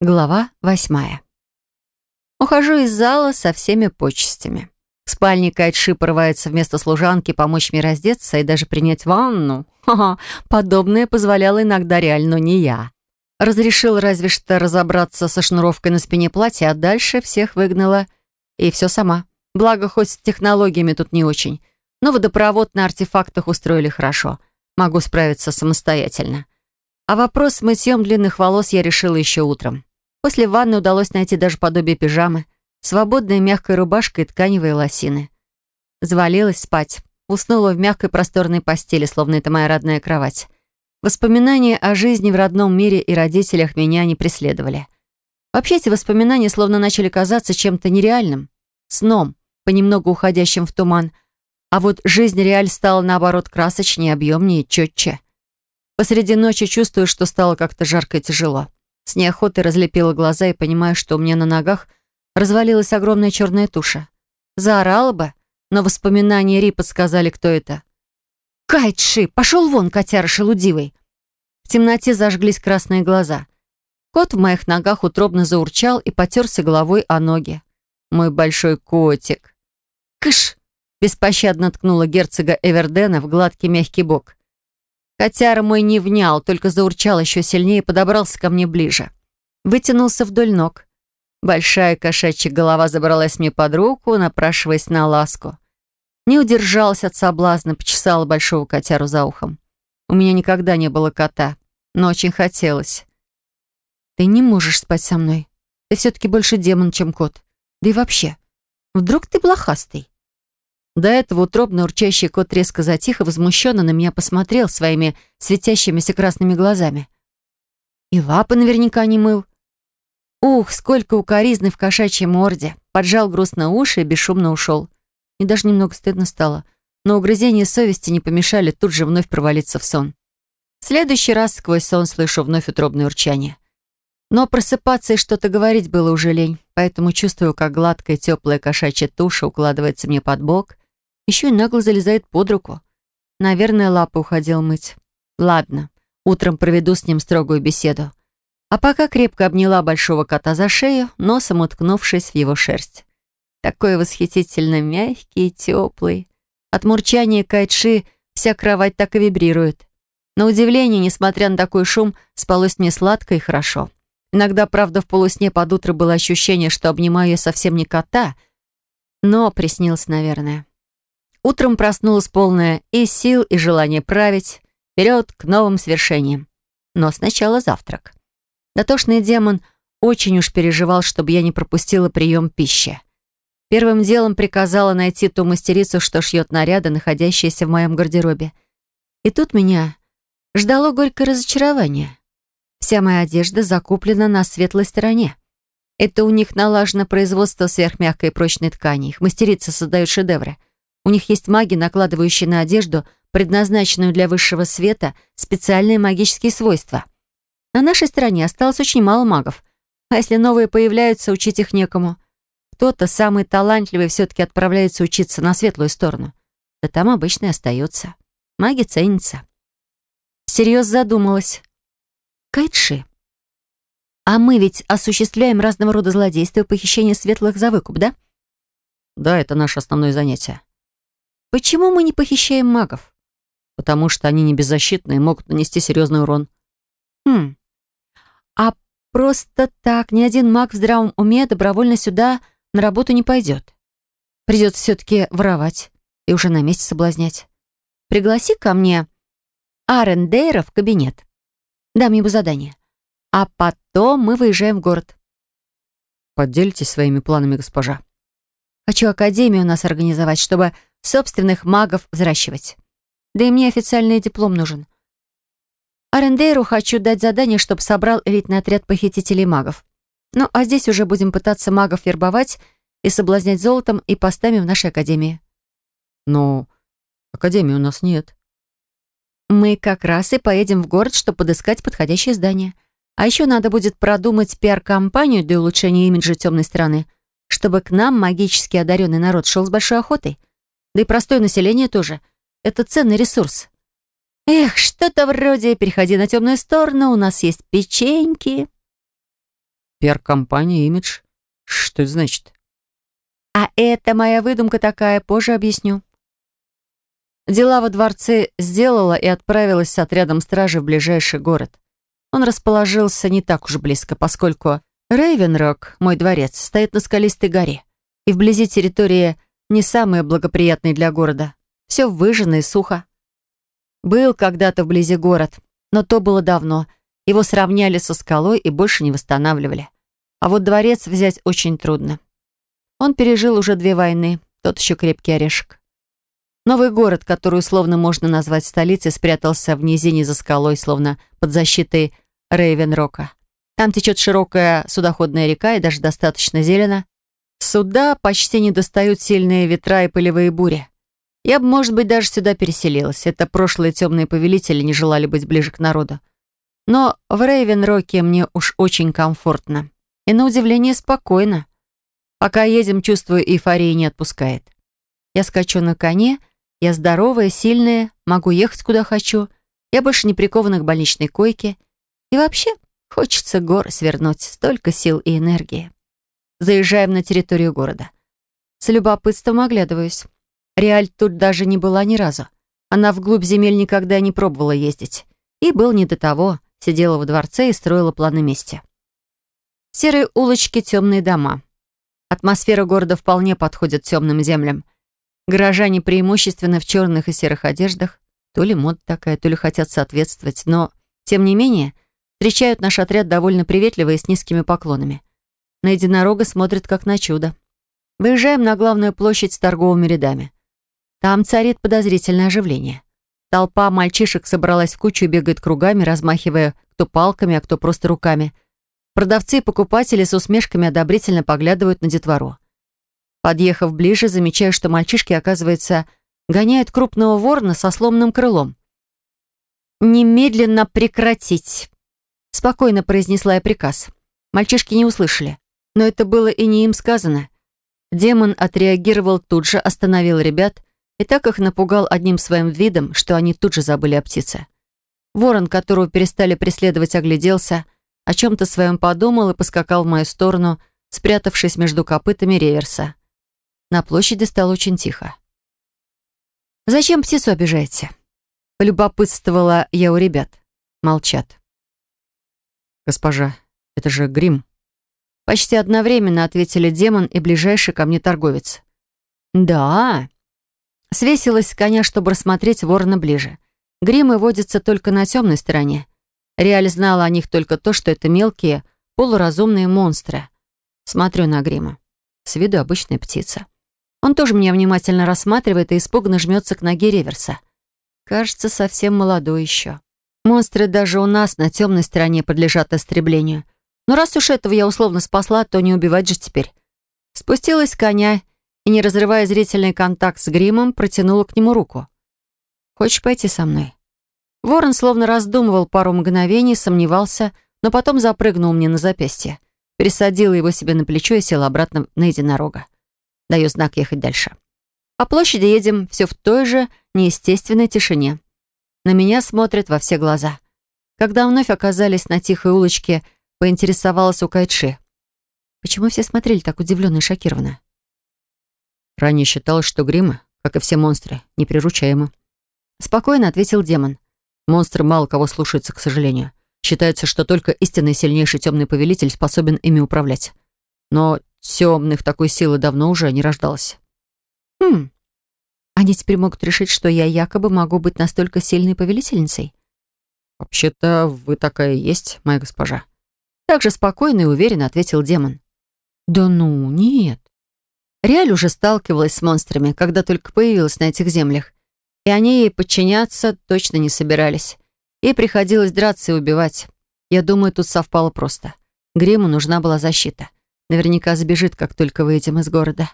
Глава восьмая. Ухожу из зала со всеми почестями. В спальне Кайтши порывается вместо служанки помочь мне раздеться и даже принять ванну. Ха-ха, подобное позволяло иногда реально, но не я. Разрешил разве что разобраться со шнуровкой на спине платья, а дальше всех выгнала. И все сама. Благо, хоть с технологиями тут не очень. Но водопровод на артефактах устроили хорошо. Могу справиться самостоятельно. А вопрос с мытьем длинных волос я решила еще утром. После ванны удалось найти даже подобие пижамы, свободной мягкой рубашкой и тканевые лосины. Завалилась спать. Уснула в мягкой просторной постели, словно это моя родная кровать. Воспоминания о жизни в родном мире и родителях меня не преследовали. Вообще эти воспоминания словно начали казаться чем-то нереальным, сном, понемногу уходящим в туман. А вот жизнь реаль стала, наоборот, красочнее, объемнее, четче. Посреди ночи чувствую, что стало как-то жарко и тяжело. С неохотой разлепила глаза и понимаю, что у меня на ногах развалилась огромная черная туша. Заорала бы, но воспоминания Ри подсказали, кто это. «Кайтши! Пошел вон, котяра шелудивый!» В темноте зажглись красные глаза. Кот в моих ногах утробно заурчал и потерся головой о ноги. Мой большой котик. «Кыш!» — беспощадно ткнула герцога Эвердена в гладкий мягкий бок. Котяра мой не внял, только заурчал еще сильнее и подобрался ко мне ближе. Вытянулся вдоль ног. Большая кошачья голова забралась мне под руку, напрашиваясь на ласку. Не удержалась от соблазна, почесала большого котяру за ухом. У меня никогда не было кота, но очень хотелось. «Ты не можешь спать со мной. Ты все-таки больше демон, чем кот. Да и вообще, вдруг ты блохастый?» До этого утробно урчащий кот резко затих и возмущенно на меня посмотрел своими светящимися красными глазами. И лапы наверняка не мыл. Ух, сколько укоризны в кошачьей морде. Поджал грустно уши и бесшумно ушел. Мне даже немного стыдно стало. Но угрызения совести не помешали тут же вновь провалиться в сон. В следующий раз сквозь сон слышу вновь утробное урчание. Но просыпаться и что-то говорить было уже лень, поэтому чувствую, как гладкая теплая кошачья туша укладывается мне под бок, еще и нагло залезает под руку. Наверное, лапы уходил мыть. Ладно, утром проведу с ним строгую беседу. А пока крепко обняла большого кота за шею, носом уткнувшись в его шерсть. Такой восхитительно мягкий и теплый. От мурчания кайтши вся кровать так и вибрирует. На удивление, несмотря на такой шум, спалось мне сладко и хорошо. Иногда, правда, в полусне под утро было ощущение, что обнимаю я совсем не кота, но приснилось, наверное. Утром проснулась полная и сил, и желания править, вперед к новым свершениям. Но сначала завтрак. Дотошный демон очень уж переживал, чтобы я не пропустила прием пищи. Первым делом приказала найти ту мастерицу, что шьет наряды, находящиеся в моем гардеробе. И тут меня ждало горькое разочарование. Вся моя одежда закуплена на светлой стороне. Это у них налажено производство сверхмягкой и прочной ткани. Их мастерицы создают шедевры — у них есть маги, накладывающие на одежду, предназначенную для высшего света, специальные магические свойства. На нашей стороне осталось очень мало магов. А если новые появляются, учить их некому. Кто-то, самый талантливый, все-таки отправляется учиться на светлую сторону. Да там обычно и остается. Маги ценятся. Всерьез задумалась. Кайтши. А мы ведь осуществляем разного рода злодейства и похищение светлых за выкуп, да? Да, это наше основное занятие. Почему мы не похищаем магов? Потому что они не беззащитны и могут нанести серьезный урон. Хм. А просто так ни один маг в здравом уме добровольно сюда на работу не пойдет. Придется все-таки воровать и уже на месте соблазнять. Пригласи ко мне Арендейра в кабинет. Дам ему задание. А потом мы выезжаем в город. Поделитесь своими планами, госпожа. Хочу академию у нас организовать, чтобы собственных магов взращивать. Да и мне официальный диплом нужен. Арендейру хочу дать задание, чтобы собрал элитный отряд похитителей магов. Ну, а здесь уже будем пытаться магов вербовать и соблазнять золотом и постами в нашей академии. Но академии у нас нет. Мы как раз и поедем в город, чтобы подыскать подходящее здание. А еще надо будет продумать пиар-компанию для улучшения имиджа темной стороны, чтобы к нам магически одаренный народ шел с большой охотой. Да и простое население тоже. Это ценный ресурс. Эх, что-то вроде «переходи на темную сторону, у нас есть печеньки». Пиар-компания, имидж. Что это значит? А это моя выдумка такая, позже объясню. Дела во дворце сделала и отправилась с отрядом стражи в ближайший город. Он расположился не так уж близко, поскольку Рейвенрок, мой дворец, стоит на скалистой горе, и вблизи территории не самая благоприятная для города. Все выжжено и сухо. Был когда-то вблизи город, но то было давно. Его сравняли со скалой и больше не восстанавливали. А вот дворец взять очень трудно. Он пережил уже две войны, тот еще крепкий орешек. Новый город, который условно можно назвать столицей, спрятался в низине за скалой, словно под защитой Рейвенрока. Там течет широкая судоходная река и даже достаточно зелено. Сюда почти не достают сильные ветра и пылевые бури. Я бы, может быть, даже сюда переселилась. Это прошлые темные повелители не желали быть ближе к народу. Но в Рейвенроке мне уж очень комфортно. И на удивление спокойно. Пока едем, чувствую, эйфории не отпускает. Я скачу на коне, я здоровая, сильная, могу ехать куда хочу. Я больше не прикована к больничной койке. И вообще, хочется горы свернуть. Столько сил и энергии. Заезжаем на территорию города. С любопытством оглядываюсь. Реаль тут даже не была ни разу. Она вглубь земель никогда не пробовала ездить. И был не до того. Сидела во дворце и строила планы мести. Серые улочки, темные дома. Атмосфера города вполне подходит темным землям. Горожане преимущественно в черных и серых одеждах. То ли мода такая, то ли хотят соответствовать. Но, тем не менее, встречают наш отряд довольно приветливо и с низкими поклонами. На единорога смотрят как на чудо. Выезжаем на главную площадь с торговыми рядами. Там царит подозрительное оживление. Толпа мальчишек собралась в кучу и бегает кругами, размахивая кто палками, а кто просто руками. Продавцы и покупатели с усмешками одобрительно поглядывают на детвору. Подъехав ближе, замечаю, что мальчишки, оказывается, гоняют крупного ворона со сломанным крылом. «Немедленно прекратить!» Спокойно произнесла я приказ. Мальчишки не услышали. Но это было и не им сказано. Демон отреагировал тут же, остановил ребят и так их напугал одним своим видом, что они тут же забыли о птице. Ворон, которого перестали преследовать, огляделся, о чем-то своем подумал и поскакал в мою сторону, спрятавшись между копытами реверса. На площади стало очень тихо. «Зачем птицу обижаете?» Полюбопытствовала я у ребят. Молчат. «Госпожа, это же грим». Почти одновременно ответили демон и ближайший ко мне торговец. «Да, Свесилась с коня, чтобы рассмотреть ворона ближе. Гримы водятся только на темной стороне. Реаль знала о них только то, что это мелкие, полуразумные монстры. Смотрю на грима. С виду обычная птица. Он тоже меня внимательно рассматривает и испуганно жмется к ноге реверса. Кажется, совсем молодой еще. Монстры даже у нас на темной стороне подлежат истреблению. Но раз уж этого я условно спасла, то не убивать же теперь. Спустилась с коня и, не разрывая зрительный контакт с гримом, протянула к нему руку. «Хочешь пойти со мной?» Ворон словно раздумывал пару мгновений, сомневался, но потом запрыгнул мне на запястье. Пересадила его себе на плечо и села обратно на единорога. Даю знак ехать дальше. По площади едем все в той же неестественной тишине. На меня смотрят во все глаза. Когда вновь оказались на тихой улочке, поинтересовалась у Кайши. Почему все смотрели так удивленно и шокированно? Ранее считалось, что гримы, как и все монстры, неприручаемы. Спокойно ответил демон. Монстры мало кого слушаются, к сожалению. Считается, что только истинный сильнейший темный повелитель способен ими управлять. Но темных такой силы давно уже не рождалось. Хм. Они теперь могут решить, что я якобы могу быть настолько сильной повелительницей? Вообще-то вы такая и есть, моя госпожа. Так же спокойно и уверенно ответил демон. Да ну, нет. Реаль уже сталкивалась с монстрами, когда только появилась на этих землях. И они ей подчиняться точно не собирались. Ей приходилось драться и убивать. Я думаю, тут совпало просто. Гриму нужна была защита. Наверняка сбежит, как только выйдем из города.